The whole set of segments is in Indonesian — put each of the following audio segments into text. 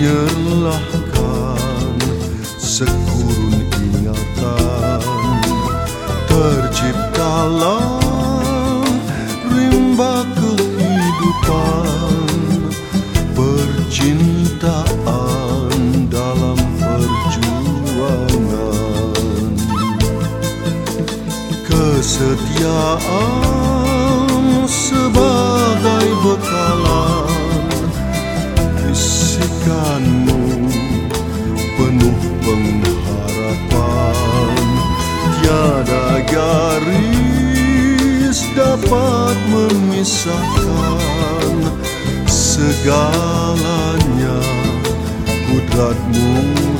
Biarlahkan sekurun ingatan Terciptalah rimba kehidupan Percintaan dalam perjuangan. Kesetiaan sebab dapat memisahkan segalanya. Kudratmu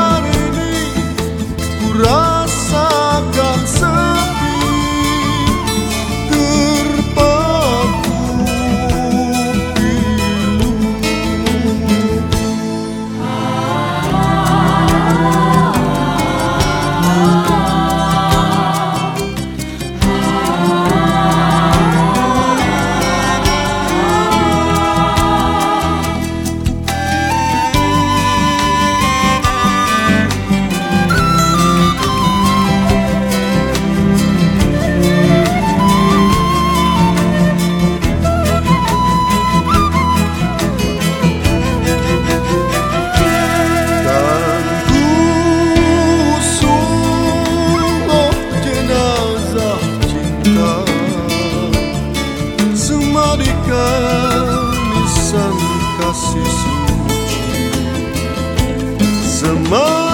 da se sutil. Zaman